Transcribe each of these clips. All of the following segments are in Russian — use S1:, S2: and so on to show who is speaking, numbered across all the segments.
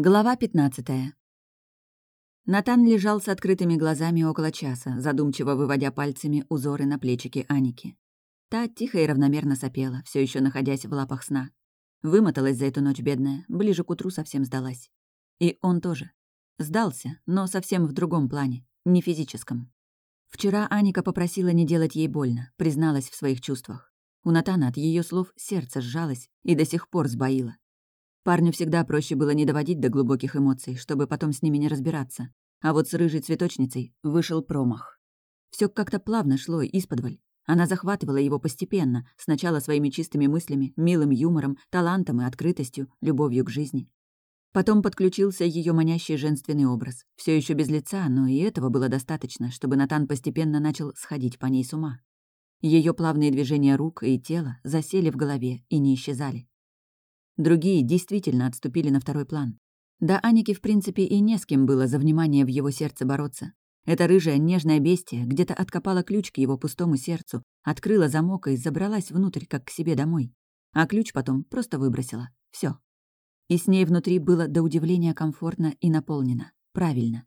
S1: Глава 15. Натан лежал с открытыми глазами около часа, задумчиво выводя пальцами узоры на плечике Аники. Та тихо и равномерно сопела, все еще находясь в лапах сна. Вымоталась за эту ночь бедная, ближе к утру совсем сдалась. И он тоже. Сдался, но совсем в другом плане, не физическом. Вчера Аника попросила не делать ей больно, призналась в своих чувствах. У Натана от ее слов сердце сжалось и до сих пор сбоило. Парню всегда проще было не доводить до глубоких эмоций, чтобы потом с ними не разбираться. А вот с рыжей цветочницей вышел промах. Все как-то плавно шло исподволь. Она захватывала его постепенно, сначала своими чистыми мыслями, милым юмором, талантом и открытостью, любовью к жизни. Потом подключился ее манящий женственный образ. Все еще без лица, но и этого было достаточно, чтобы Натан постепенно начал сходить по ней с ума. Ее плавные движения рук и тела засели в голове и не исчезали. Другие действительно отступили на второй план. Да Анике, в принципе, и не с кем было за внимание в его сердце бороться. Эта рыжая нежная бестия где-то откопала ключ к его пустому сердцу, открыла замок и забралась внутрь, как к себе домой. А ключ потом просто выбросила. Все. И с ней внутри было до удивления комфортно и наполнено. Правильно.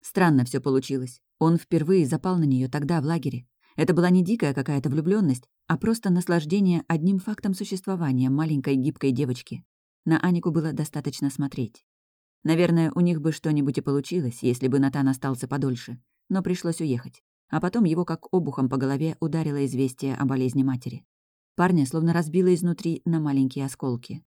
S1: Странно все получилось. Он впервые запал на нее тогда в лагере. Это была не дикая какая-то влюбленность, а просто наслаждение одним фактом существования маленькой гибкой девочки. На Анику было достаточно смотреть. Наверное, у них бы что-нибудь и получилось, если бы Натан остался подольше, но пришлось уехать. А потом его как обухом по голове ударило известие о болезни матери. Парня словно разбило изнутри на маленькие осколки.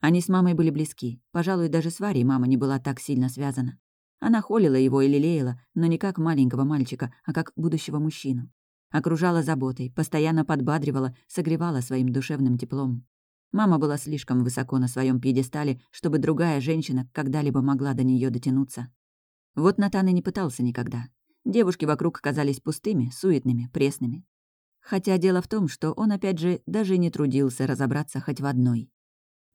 S1: Они с мамой были близки. Пожалуй, даже с Варей мама не была так сильно связана. Она холила его и лелеяла, но не как маленького мальчика, а как будущего мужчину. Окружала заботой, постоянно подбадривала, согревала своим душевным теплом. Мама была слишком высоко на своем пьедестале, чтобы другая женщина когда-либо могла до нее дотянуться. Вот Натан и не пытался никогда. Девушки вокруг казались пустыми, суетными, пресными. Хотя дело в том, что он, опять же, даже не трудился разобраться хоть в одной.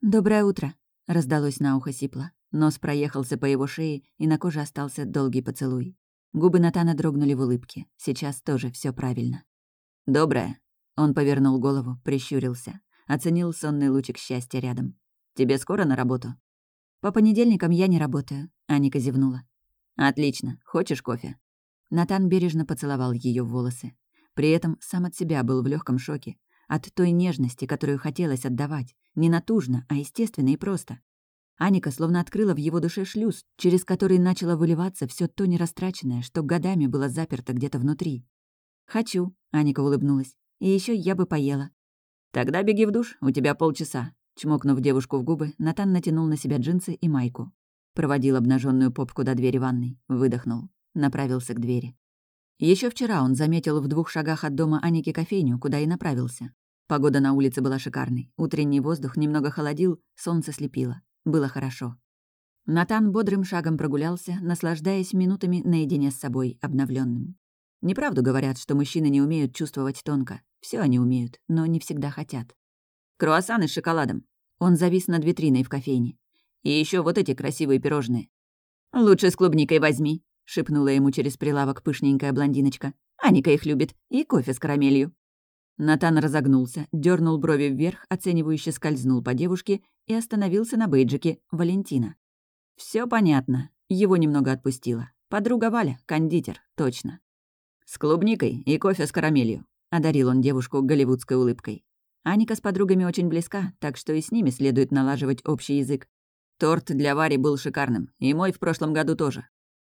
S1: «Доброе утро», — раздалось на ухо сипло. Нос проехался по его шее, и на коже остался долгий поцелуй. Губы Натана дрогнули в улыбке. Сейчас тоже все правильно. «Доброе». Он повернул голову, прищурился. Оценил сонный лучик счастья рядом. «Тебе скоро на работу?» «По понедельникам я не работаю», — Аника зевнула. «Отлично. Хочешь кофе?» Натан бережно поцеловал ее в волосы. При этом сам от себя был в легком шоке. От той нежности, которую хотелось отдавать. Не натужно, а естественно и просто. Аника словно открыла в его душе шлюз, через который начало выливаться все то нерастраченное, что годами было заперто где-то внутри. «Хочу», — Аника улыбнулась. «И еще я бы поела». «Тогда беги в душ, у тебя полчаса». Чмокнув девушку в губы, Натан натянул на себя джинсы и майку. Проводил обнаженную попку до двери ванной, выдохнул. Направился к двери. Еще вчера он заметил в двух шагах от дома Аники кофейню, куда и направился. Погода на улице была шикарной. Утренний воздух немного холодил, солнце слепило. Было хорошо. Натан бодрым шагом прогулялся, наслаждаясь минутами наедине с собой, обновленным. Неправду говорят, что мужчины не умеют чувствовать тонко. Все они умеют, но не всегда хотят. Круассаны с шоколадом. Он завис над витриной в кофейне. И еще вот эти красивые пирожные. «Лучше с клубникой возьми», — шепнула ему через прилавок пышненькая блондиночка. «Аника их любит. И кофе с карамелью». Натан разогнулся, дернул брови вверх, оценивающе скользнул по девушке и остановился на бейджике Валентина. Все понятно. Его немного отпустило. Подруга Валя, кондитер, точно. «С клубникой и кофе с карамелью», — одарил он девушку голливудской улыбкой. Аника с подругами очень близка, так что и с ними следует налаживать общий язык. Торт для Вари был шикарным, и мой в прошлом году тоже.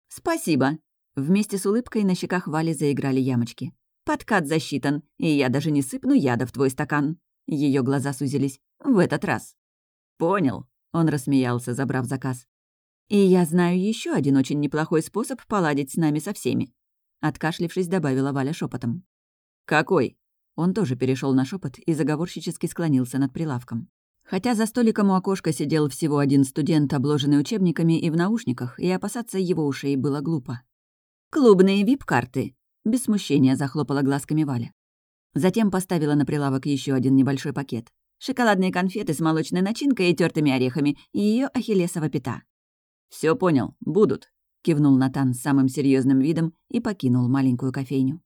S1: «Спасибо!» Вместе с улыбкой на щеках Вали заиграли ямочки. Подкат засчитан, и я даже не сыпну яда в твой стакан». Ее глаза сузились. «В этот раз». «Понял», — он рассмеялся, забрав заказ. «И я знаю еще один очень неплохой способ поладить с нами со всеми», — откашлившись, добавила Валя шепотом. «Какой?» Он тоже перешел на шепот и заговорщически склонился над прилавком. Хотя за столиком у окошка сидел всего один студент, обложенный учебниками и в наушниках, и опасаться его ушей было глупо. «Клубные вип-карты», без смущения захлопала глазками Валя. Затем поставила на прилавок еще один небольшой пакет. Шоколадные конфеты с молочной начинкой и тертыми орехами и ее ахиллесова пята. Все понял, будут», — кивнул Натан с самым серьезным видом и покинул маленькую кофейню.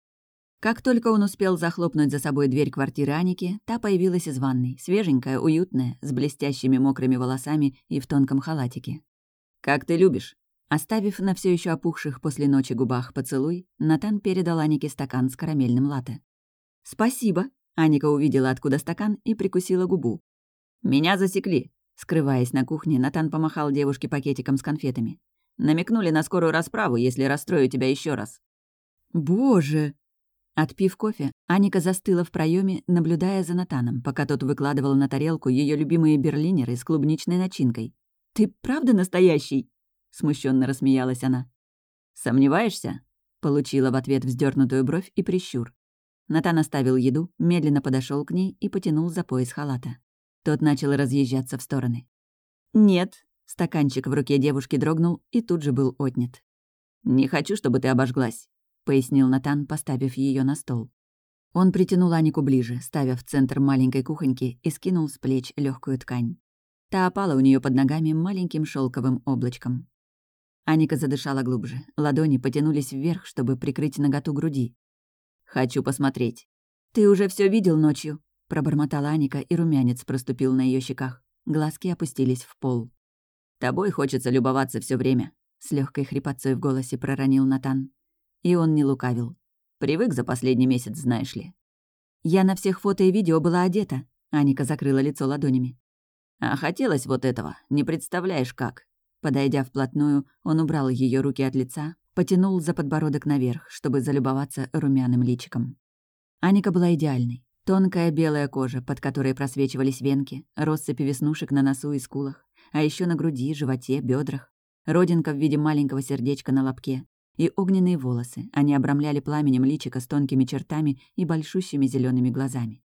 S1: Как только он успел захлопнуть за собой дверь квартиры Аники, та появилась из ванной, свеженькая, уютная, с блестящими мокрыми волосами и в тонком халатике. «Как ты любишь». Оставив на все еще опухших после ночи губах поцелуй, Натан передал Анике стакан с карамельным латте. «Спасибо», — Аника увидела, откуда стакан, и прикусила губу. «Меня засекли», — скрываясь на кухне, Натан помахал девушке пакетиком с конфетами. «Намекнули на скорую расправу, если расстрою тебя еще раз». «Боже!» Отпив кофе, Аника застыла в проеме, наблюдая за Натаном, пока тот выкладывал на тарелку ее любимые берлинеры с клубничной начинкой. «Ты правда настоящий?» — смущенно рассмеялась она. «Сомневаешься?» — получила в ответ вздернутую бровь и прищур. Натан оставил еду, медленно подошел к ней и потянул за пояс халата. Тот начал разъезжаться в стороны. «Нет», — стаканчик в руке девушки дрогнул и тут же был отнят. «Не хочу, чтобы ты обожглась», — пояснил Натан, поставив ее на стол. Он притянул Анику ближе, ставя в центр маленькой кухоньки и скинул с плеч легкую ткань. Та опала у нее под ногами маленьким шелковым облачком. Аника задышала глубже. Ладони потянулись вверх, чтобы прикрыть наготу груди. «Хочу посмотреть». «Ты уже все видел ночью?» — пробормотала Аника, и румянец проступил на ее щеках. Глазки опустились в пол. «Тобой хочется любоваться все время», — с легкой хрипотцой в голосе проронил Натан. И он не лукавил. «Привык за последний месяц, знаешь ли». «Я на всех фото и видео была одета», — Аника закрыла лицо ладонями. А хотелось вот этого, не представляешь как. Подойдя вплотную, он убрал ее руки от лица, потянул за подбородок наверх, чтобы залюбоваться румяным личиком. Аника была идеальной. Тонкая белая кожа, под которой просвечивались венки, россыпи веснушек на носу и скулах, а еще на груди, животе, бедрах, родинка в виде маленького сердечка на лобке и огненные волосы. Они обрамляли пламенем личика с тонкими чертами и большущими зелеными глазами.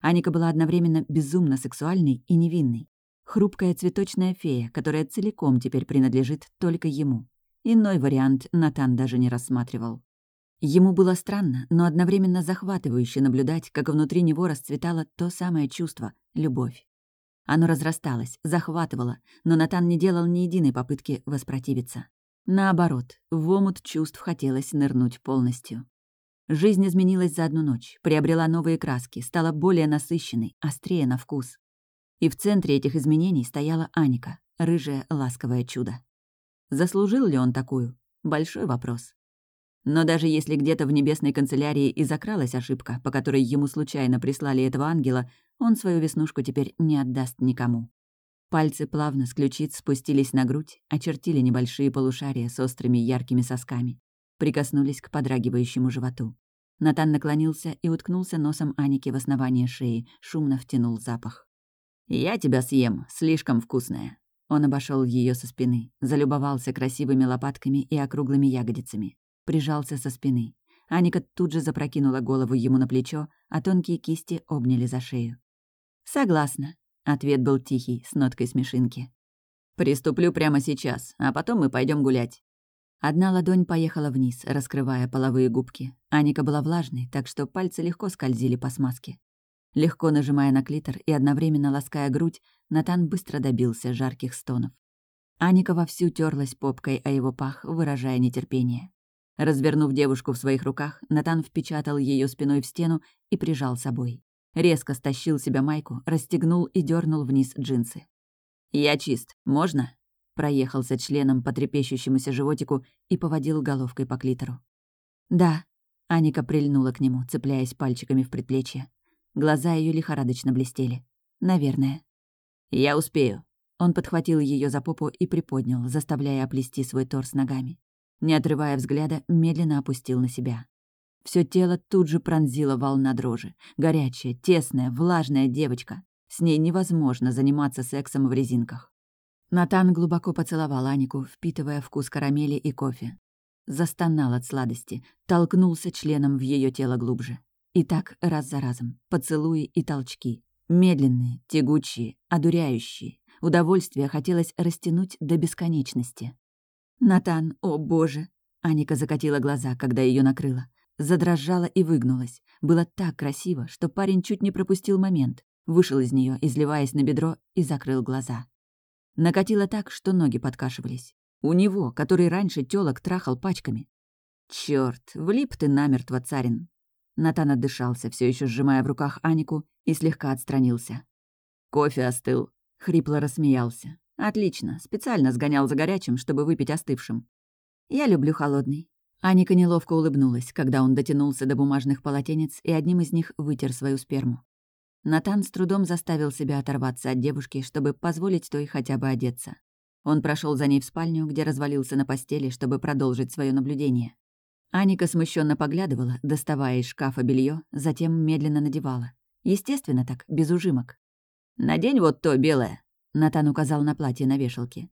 S1: Аника была одновременно безумно сексуальной и невинной. Хрупкая цветочная фея, которая целиком теперь принадлежит только ему. Иной вариант Натан даже не рассматривал. Ему было странно, но одновременно захватывающе наблюдать, как внутри него расцветало то самое чувство — любовь. Оно разрасталось, захватывало, но Натан не делал ни единой попытки воспротивиться. Наоборот, в омут чувств хотелось нырнуть полностью. Жизнь изменилась за одну ночь, приобрела новые краски, стала более насыщенной, острее на вкус. И в центре этих изменений стояла Аника, рыжее ласковое чудо. Заслужил ли он такую? Большой вопрос. Но даже если где-то в небесной канцелярии и закралась ошибка, по которой ему случайно прислали этого ангела, он свою веснушку теперь не отдаст никому. Пальцы плавно с ключиц спустились на грудь, очертили небольшие полушария с острыми яркими сосками, прикоснулись к подрагивающему животу. Натан наклонился и уткнулся носом Аники в основание шеи, шумно втянул запах. «Я тебя съем, слишком вкусная». Он обошел ее со спины, залюбовался красивыми лопатками и округлыми ягодицами. Прижался со спины. Аника тут же запрокинула голову ему на плечо, а тонкие кисти обняли за шею. «Согласна», — ответ был тихий, с ноткой смешинки. «Приступлю прямо сейчас, а потом мы пойдем гулять». Одна ладонь поехала вниз, раскрывая половые губки. Аника была влажной, так что пальцы легко скользили по смазке. Легко нажимая на клитор и одновременно лаская грудь, Натан быстро добился жарких стонов. Аника вовсю терлась попкой о его пах, выражая нетерпение. Развернув девушку в своих руках, Натан впечатал ее спиной в стену и прижал собой. Резко стащил себя майку, расстегнул и дернул вниз джинсы. «Я чист. Можно?» Проехался членом по трепещущемуся животику и поводил головкой по клитору. «Да». Аника прильнула к нему, цепляясь пальчиками в предплечье. Глаза ее лихорадочно блестели. «Наверное». «Я успею». Он подхватил ее за попу и приподнял, заставляя оплести свой торс ногами. Не отрывая взгляда, медленно опустил на себя. Все тело тут же пронзила волна дрожи. Горячая, тесная, влажная девочка. С ней невозможно заниматься сексом в резинках. Натан глубоко поцеловал Анику, впитывая вкус карамели и кофе. Застонал от сладости, толкнулся членом в ее тело глубже. И так раз за разом. Поцелуи и толчки. Медленные, тягучие, одуряющие. Удовольствие хотелось растянуть до бесконечности. «Натан, о боже!» Аника закатила глаза, когда ее накрыло. Задрожала и выгнулась. Было так красиво, что парень чуть не пропустил момент. Вышел из нее, изливаясь на бедро, и закрыл глаза. Накатило так, что ноги подкашивались. У него, который раньше тёлок трахал пачками. Черт, влип ты намертво, царин. Натан отдышался, все еще сжимая в руках Анику, и слегка отстранился. «Кофе остыл», — хрипло рассмеялся. Отлично, специально сгонял за горячим, чтобы выпить остывшим. Я люблю холодный. Аника неловко улыбнулась, когда он дотянулся до бумажных полотенец и одним из них вытер свою сперму. Натан с трудом заставил себя оторваться от девушки, чтобы позволить той хотя бы одеться. Он прошел за ней в спальню, где развалился на постели, чтобы продолжить свое наблюдение. Аника смущенно поглядывала, доставая из шкафа белье, затем медленно надевала. Естественно так, без ужимок. «Надень вот то белое», — Натан указал на платье на вешалке.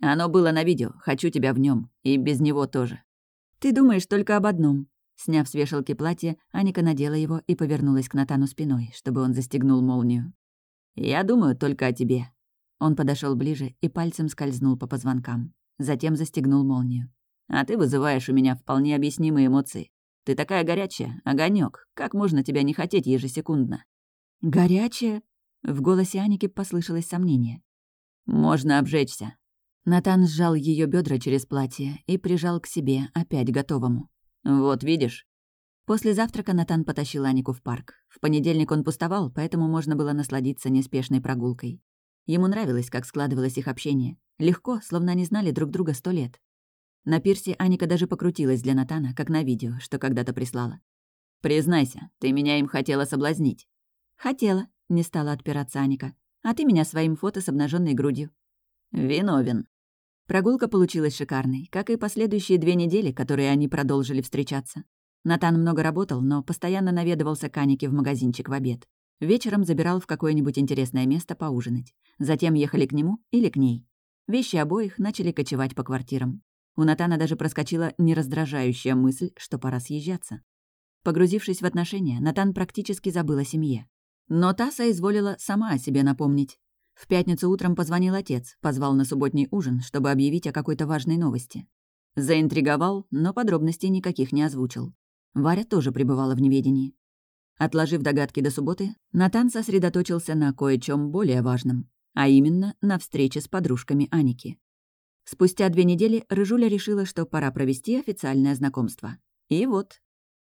S1: «Оно было на видео, хочу тебя в нем, и без него тоже». «Ты думаешь только об одном». Сняв с вешалки платье, Аника надела его и повернулась к Натану спиной, чтобы он застегнул молнию. «Я думаю только о тебе». Он подошел ближе и пальцем скользнул по позвонкам. Затем застегнул молнию. «А ты вызываешь у меня вполне объяснимые эмоции. Ты такая горячая, огонек. Как можно тебя не хотеть ежесекундно?» «Горячая?» В голосе Аники послышалось сомнение. «Можно обжечься. Натан сжал ее бедра через платье и прижал к себе, опять готовому. «Вот видишь?» После завтрака Натан потащил Анику в парк. В понедельник он пустовал, поэтому можно было насладиться неспешной прогулкой. Ему нравилось, как складывалось их общение. Легко, словно они знали друг друга сто лет. На пирсе Аника даже покрутилась для Натана, как на видео, что когда-то прислала. «Признайся, ты меня им хотела соблазнить». «Хотела», — не стала отпираться Аника. «А ты меня своим фото с обнаженной грудью». «Виновен», Прогулка получилась шикарной, как и последующие две недели, которые они продолжили встречаться. Натан много работал, но постоянно наведывался к Анике в магазинчик в обед. Вечером забирал в какое-нибудь интересное место поужинать. Затем ехали к нему или к ней. Вещи обоих начали кочевать по квартирам. У Натана даже проскочила нераздражающая мысль, что пора съезжаться. Погрузившись в отношения, Натан практически забыл о семье. Но та соизволила сама о себе напомнить. В пятницу утром позвонил отец, позвал на субботний ужин, чтобы объявить о какой-то важной новости. Заинтриговал, но подробностей никаких не озвучил. Варя тоже пребывала в неведении. Отложив догадки до субботы, Натан сосредоточился на кое-чем более важном, а именно на встрече с подружками Аники. Спустя две недели Рыжуля решила, что пора провести официальное знакомство. И вот.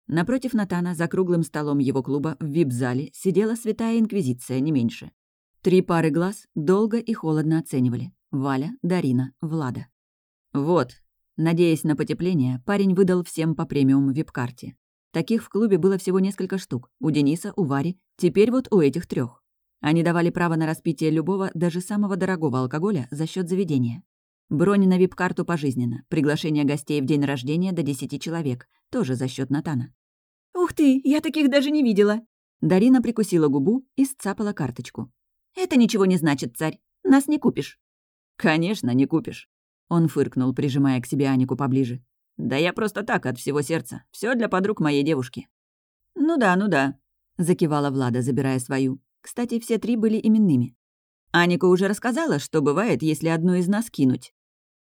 S1: Напротив Натана, за круглым столом его клуба в вип-зале, сидела святая инквизиция, не меньше. Три пары глаз долго и холодно оценивали. Валя, Дарина, Влада. Вот. Надеясь на потепление, парень выдал всем по премиум вип-карте. Таких в клубе было всего несколько штук. У Дениса, у Вари, теперь вот у этих трех. Они давали право на распитие любого, даже самого дорогого алкоголя за счет заведения. Бронь на вип-карту пожизненно, приглашение гостей в день рождения до 10 человек, тоже за счет Натана. «Ух ты, я таких даже не видела!» Дарина прикусила губу и сцапала карточку. «Это ничего не значит, царь. Нас не купишь». «Конечно, не купишь». Он фыркнул, прижимая к себе Анику поближе. «Да я просто так, от всего сердца. Все для подруг моей девушки». «Ну да, ну да», — закивала Влада, забирая свою. Кстати, все три были именными. «Аника уже рассказала, что бывает, если одну из нас кинуть.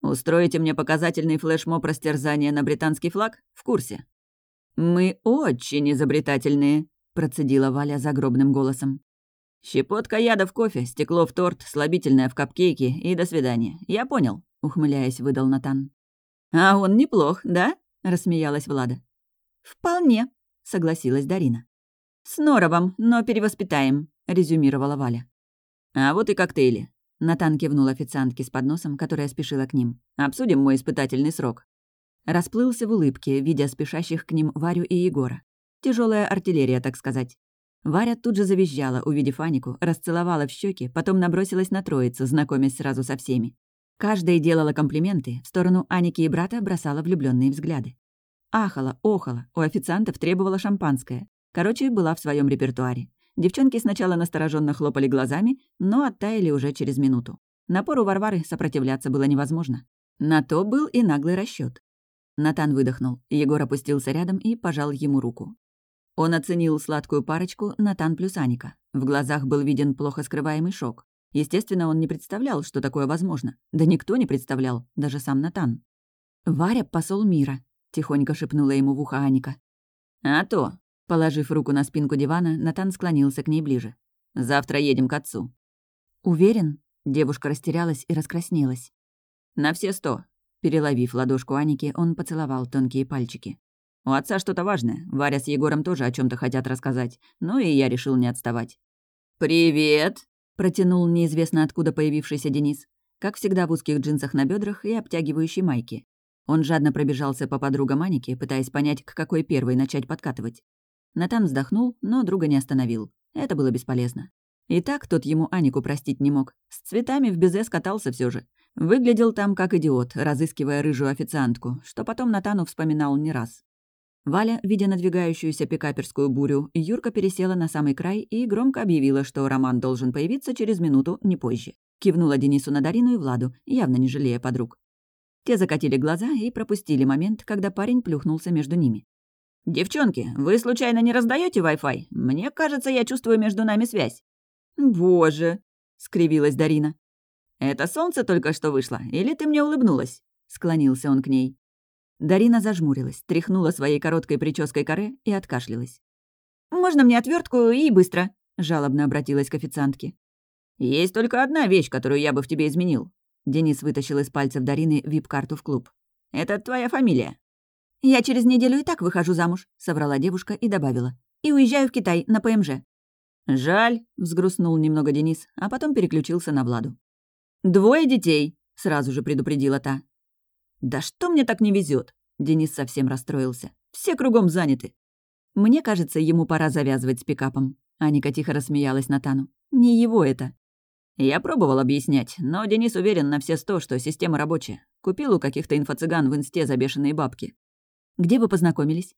S1: Устроите мне показательный флешмоб растерзания на британский флаг? В курсе». «Мы очень изобретательные», — процедила Валя загробным голосом. «Щепотка яда в кофе, стекло в торт, слабительное в капкейке и до свидания. Я понял», — ухмыляясь, выдал Натан. «А он неплох, да?» — рассмеялась Влада. «Вполне», — согласилась Дарина. «С норовом, но перевоспитаем», — резюмировала Валя. «А вот и коктейли». Натан кивнул официантке с подносом, которая спешила к ним. «Обсудим мой испытательный срок». Расплылся в улыбке, видя спешащих к ним Варю и Егора. Тяжелая артиллерия, так сказать. Варя тут же завизжала, увидев Анику, расцеловала в щеки, потом набросилась на троицу, знакомясь сразу со всеми. Каждая делала комплименты, в сторону Аники и брата бросала влюбленные взгляды. Ахала, охала, у официантов требовала шампанское. Короче, была в своем репертуаре. Девчонки сначала настороженно хлопали глазами, но оттаяли уже через минуту. Напору Варвары сопротивляться было невозможно. На то был и наглый расчет. Натан выдохнул. Егор опустился рядом и пожал ему руку. Он оценил сладкую парочку Натан плюс Аника. В глазах был виден плохо скрываемый шок. Естественно, он не представлял, что такое возможно. Да никто не представлял, даже сам Натан. «Варя — посол мира», — тихонько шепнула ему в ухо Аника. «А то», — положив руку на спинку дивана, Натан склонился к ней ближе. «Завтра едем к отцу». «Уверен?» — девушка растерялась и раскраснелась. «На все сто». Переловив ладошку Аники, он поцеловал тонкие пальчики. У отца что-то важное. Варя с Егором тоже о чем то хотят рассказать. Ну и я решил не отставать. «Привет!» — протянул неизвестно откуда появившийся Денис. как всегда в узких джинсах на бедрах и обтягивающей майке. Он жадно пробежался по подругам Аники, пытаясь понять, к какой первой начать подкатывать. Натан вздохнул, но друга не остановил. Это было бесполезно. И так тот ему Анику простить не мог. С цветами в безе скатался все же. Выглядел там как идиот, разыскивая рыжую официантку, что потом Натану вспоминал не раз. Валя, видя надвигающуюся пикаперскую бурю, Юрка пересела на самый край и громко объявила, что Роман должен появиться через минуту, не позже. Кивнула Денису на Дарину и Владу, явно не жалея подруг. Те закатили глаза и пропустили момент, когда парень плюхнулся между ними. «Девчонки, вы случайно не раздаете Wi-Fi? Мне кажется, я чувствую между нами связь». «Боже!» — скривилась Дарина. «Это солнце только что вышло, или ты мне улыбнулась?» — склонился он к ней. Дарина зажмурилась, тряхнула своей короткой прической коре и откашлялась. «Можно мне отвертку и быстро?» — жалобно обратилась к официантке. «Есть только одна вещь, которую я бы в тебе изменил». Денис вытащил из пальцев Дарины вип-карту в клуб. «Это твоя фамилия». «Я через неделю и так выхожу замуж», — соврала девушка и добавила. «И уезжаю в Китай на ПМЖ». «Жаль», — взгрустнул немного Денис, а потом переключился на Владу. «Двое детей», — сразу же предупредила та. «Да что мне так не везет? Денис совсем расстроился. «Все кругом заняты». «Мне кажется, ему пора завязывать с пикапом». Аника тихо рассмеялась Натану. «Не его это». Я пробовал объяснять, но Денис уверен на все сто, что система рабочая. Купил у каких-то инфо-цыган в инсте за бешеные бабки. «Где вы познакомились?»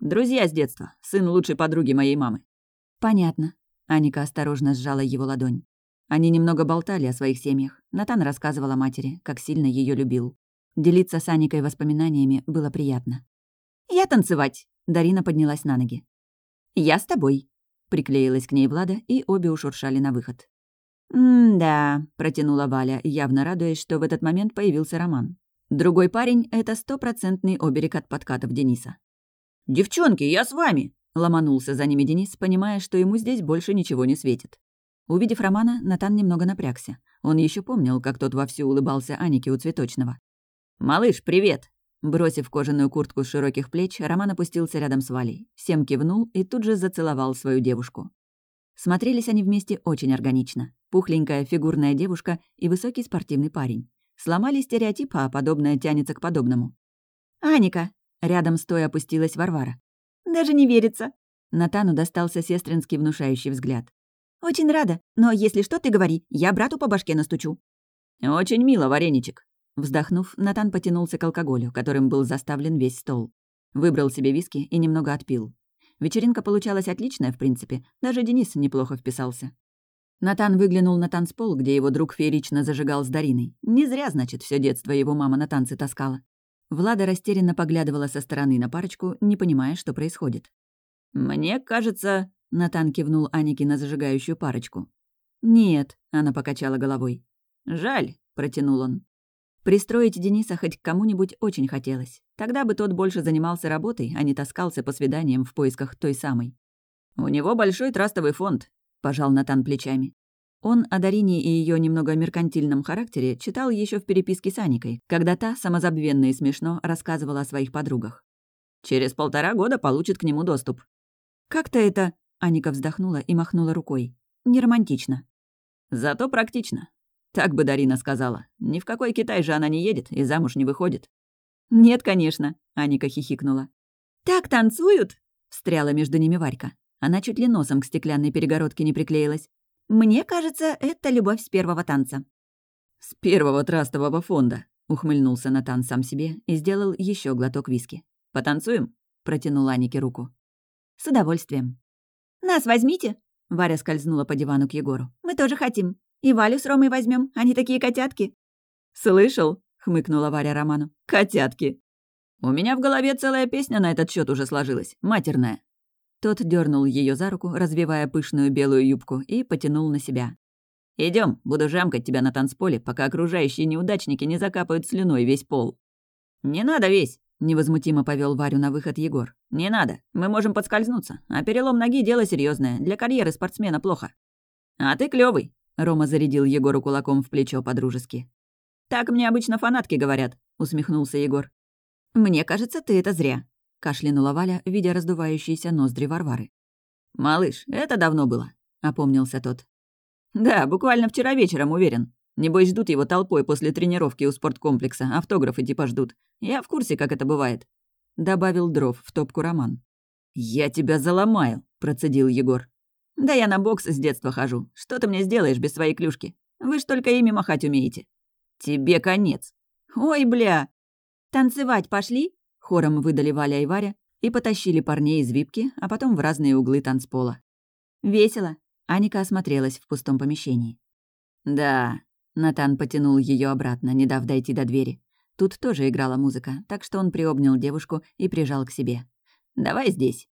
S1: «Друзья с детства. Сын лучшей подруги моей мамы». «Понятно». Аника осторожно сжала его ладонь. Они немного болтали о своих семьях. Натан рассказывал о матери, как сильно ее любил. Делиться с Аникой воспоминаниями было приятно. «Я танцевать!» — Дарина поднялась на ноги. «Я с тобой!» — приклеилась к ней Влада, и обе ушуршали на выход. «М-да», — протянула Валя, явно радуясь, что в этот момент появился Роман. Другой парень — это стопроцентный оберег от подкатов Дениса. «Девчонки, я с вами!» — ломанулся за ними Денис, понимая, что ему здесь больше ничего не светит. Увидев Романа, Натан немного напрягся. Он еще помнил, как тот вовсю улыбался Анике у цветочного. «Малыш, привет!» Бросив кожаную куртку с широких плеч, Роман опустился рядом с Валей, всем кивнул и тут же зацеловал свою девушку. Смотрелись они вместе очень органично. Пухленькая фигурная девушка и высокий спортивный парень. Сломали стереотип, а подобное тянется к подобному. «Аника!» — рядом стоя опустилась Варвара. «Даже не верится!» Натану достался сестринский внушающий взгляд. «Очень рада, но если что, ты говори, я брату по башке настучу». «Очень мило, вареничек», Вздохнув, Натан потянулся к алкоголю, которым был заставлен весь стол. Выбрал себе виски и немного отпил. Вечеринка получалась отличная, в принципе. Даже Денис неплохо вписался. Натан выглянул на танцпол, где его друг феерично зажигал с Дариной. Не зря, значит, все детство его мама на танцы таскала. Влада растерянно поглядывала со стороны на парочку, не понимая, что происходит. «Мне кажется...» — Натан кивнул Анике на зажигающую парочку. «Нет», — она покачала головой. «Жаль», — протянул он. Пристроить Дениса хоть к кому-нибудь очень хотелось. Тогда бы тот больше занимался работой, а не таскался по свиданиям в поисках той самой. «У него большой трастовый фонд», — пожал Натан плечами. Он о Дарине и ее немного меркантильном характере читал еще в переписке с Аникой, когда та, самозабвенно и смешно, рассказывала о своих подругах. «Через полтора года получит к нему доступ». «Как-то это...» — Аника вздохнула и махнула рукой. «Не романтично». «Зато практично. Так бы Дарина сказала. Ни в какой Китай же она не едет и замуж не выходит. «Нет, конечно», — Аника хихикнула. «Так танцуют?» — встряла между ними Варька. Она чуть ли носом к стеклянной перегородке не приклеилась. «Мне кажется, это любовь с первого танца». «С первого трастового фонда», — ухмыльнулся Натан сам себе и сделал еще глоток виски. «Потанцуем?» — протянул Анике руку. «С удовольствием». «Нас возьмите?» — Варя скользнула по дивану к Егору. «Мы тоже хотим». И Валю с Ромой возьмем, они такие котятки». «Слышал?» — хмыкнула Варя Роману. «Котятки!» «У меня в голове целая песня на этот счет уже сложилась, матерная». Тот дернул ее за руку, развивая пышную белую юбку, и потянул на себя. Идем, буду жамкать тебя на танцполе, пока окружающие неудачники не закапают слюной весь пол». «Не надо весь!» — невозмутимо повел Варю на выход Егор. «Не надо, мы можем подскользнуться, а перелом ноги — дело серьезное, для карьеры спортсмена плохо». «А ты клевый, Рома зарядил Егору кулаком в плечо по-дружески. «Так мне обычно фанатки говорят», — усмехнулся Егор. «Мне кажется, ты это зря», — кашлянула Валя, видя раздувающиеся ноздри Варвары. «Малыш, это давно было», — опомнился тот. «Да, буквально вчера вечером, уверен», Небось, ждут его толпой после тренировки у спорткомплекса, автографы типа ждут. Я в курсе, как это бывает», — добавил дров в топку Роман. «Я тебя заломаю», — процедил Егор. «Да я на бокс с детства хожу. Что ты мне сделаешь без своей клюшки? Вы ж только ими махать умеете». «Тебе конец». «Ой, бля!» «Танцевать пошли?» — хором выдали Валя и Варя и потащили парней из випки, а потом в разные углы танцпола. «Весело», — Аника осмотрелась в пустом помещении. «Да», — Натан потянул ее обратно, не дав дойти до двери. Тут тоже играла музыка, так что он приобнял девушку и прижал к себе. «Давай здесь».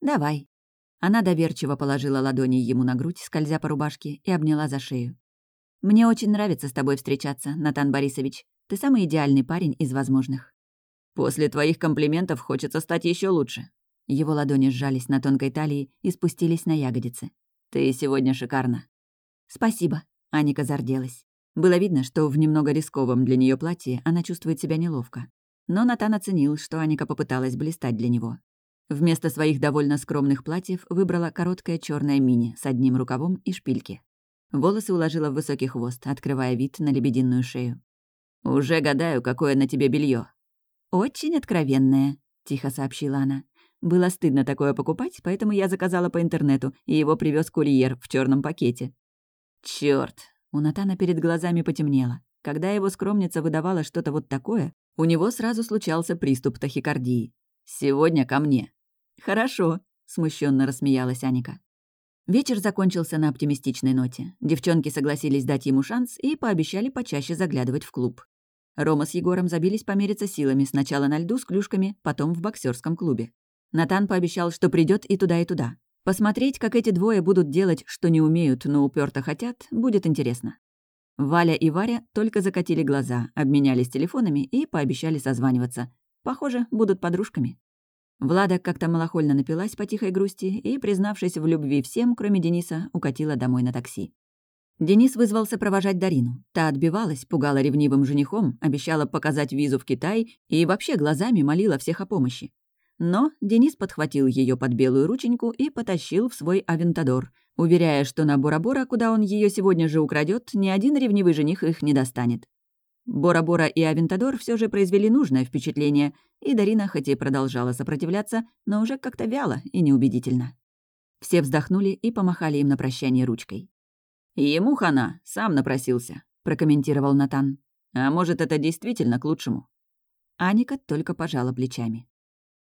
S1: «Давай». Она доверчиво положила ладони ему на грудь, скользя по рубашке, и обняла за шею. «Мне очень нравится с тобой встречаться, Натан Борисович. Ты самый идеальный парень из возможных». «После твоих комплиментов хочется стать еще лучше». Его ладони сжались на тонкой талии и спустились на ягодицы. «Ты сегодня шикарна». «Спасибо», — Аника зарделась. Было видно, что в немного рисковом для нее платье она чувствует себя неловко. Но Натан оценил, что Аника попыталась блистать для него. Вместо своих довольно скромных платьев выбрала короткое черное мини с одним рукавом и шпильки. Волосы уложила в высокий хвост, открывая вид на лебединую шею. «Уже гадаю, какое на тебе белье. «Очень откровенное», — тихо сообщила она. «Было стыдно такое покупать, поэтому я заказала по интернету, и его привез курьер в черном пакете». Черт! У Натана перед глазами потемнело. Когда его скромница выдавала что-то вот такое, у него сразу случался приступ тахикардии. «Сегодня ко мне». «Хорошо», — смущенно рассмеялась Аника. Вечер закончился на оптимистичной ноте. Девчонки согласились дать ему шанс и пообещали почаще заглядывать в клуб. Рома с Егором забились помериться силами сначала на льду с клюшками, потом в боксерском клубе. Натан пообещал, что придет и туда, и туда. Посмотреть, как эти двое будут делать, что не умеют, но уперто хотят, будет интересно. Валя и Варя только закатили глаза, обменялись телефонами и пообещали созваниваться. Похоже, будут подружками. Влада как-то малохольно напилась по тихой грусти и, признавшись в любви всем, кроме Дениса, укатила домой на такси. Денис вызвался провожать Дарину. Та отбивалась, пугала ревнивым женихом, обещала показать визу в Китай и вообще глазами молила всех о помощи. Но Денис подхватил ее под белую рученьку и потащил в свой авентадор, уверяя, что на Бора-Бора, куда он ее сегодня же украдет, ни один ревнивый жених их не достанет. Бора-Бора и Авентадор все же произвели нужное впечатление, и Дарина хоть и продолжала сопротивляться, но уже как-то вяло и неубедительно. Все вздохнули и помахали им на прощание ручкой. «Ему хана, сам напросился», — прокомментировал Натан. «А может, это действительно к лучшему?» Аника только пожала плечами.